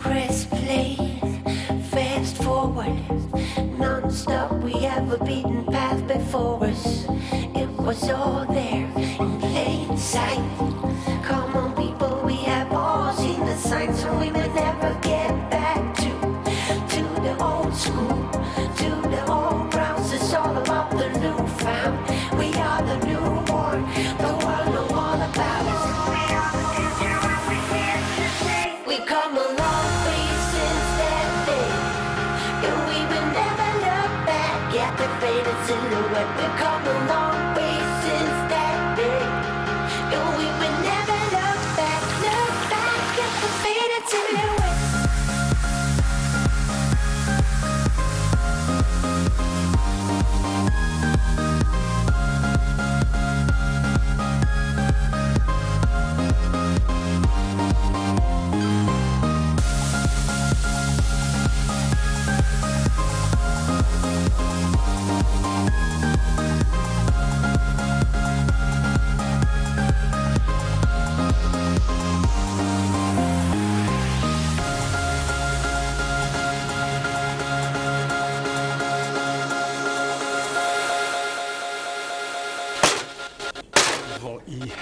Press play, fast forward, non-stop. We have a beaten path before us. the faded silhouette become along.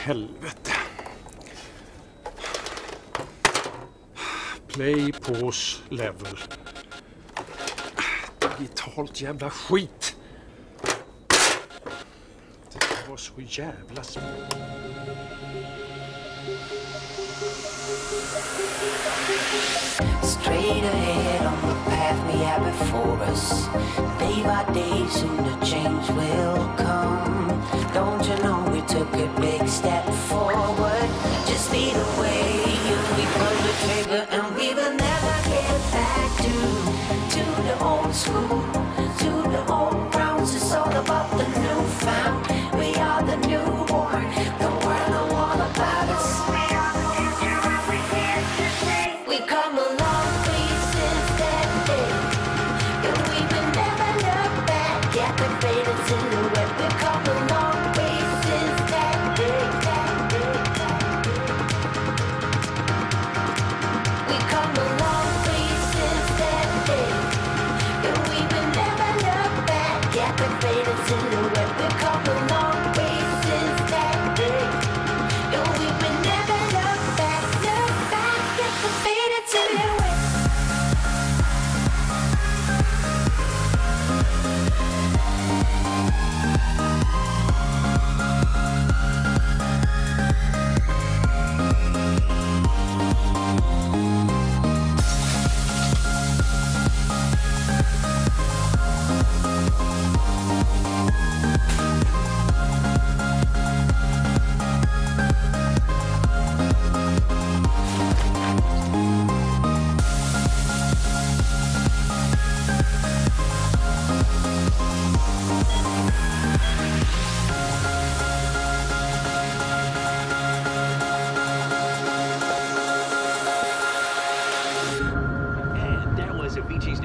helvete. Play, pause, level. Digitalt jävla skit. Det var så jävla små. Straight ahead on the path we have before us. Day by day, soon the change will come. Don't you know we took a big step? so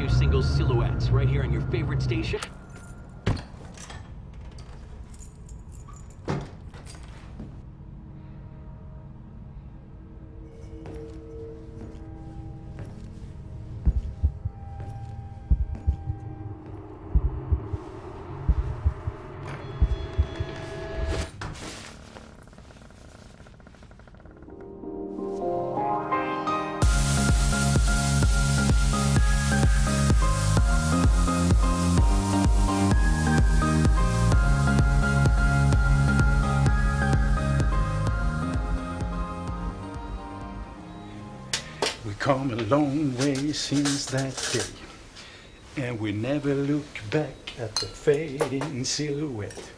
single silhouettes, right here on your favorite station. come a long way since that day, and we never look back at the fading silhouette.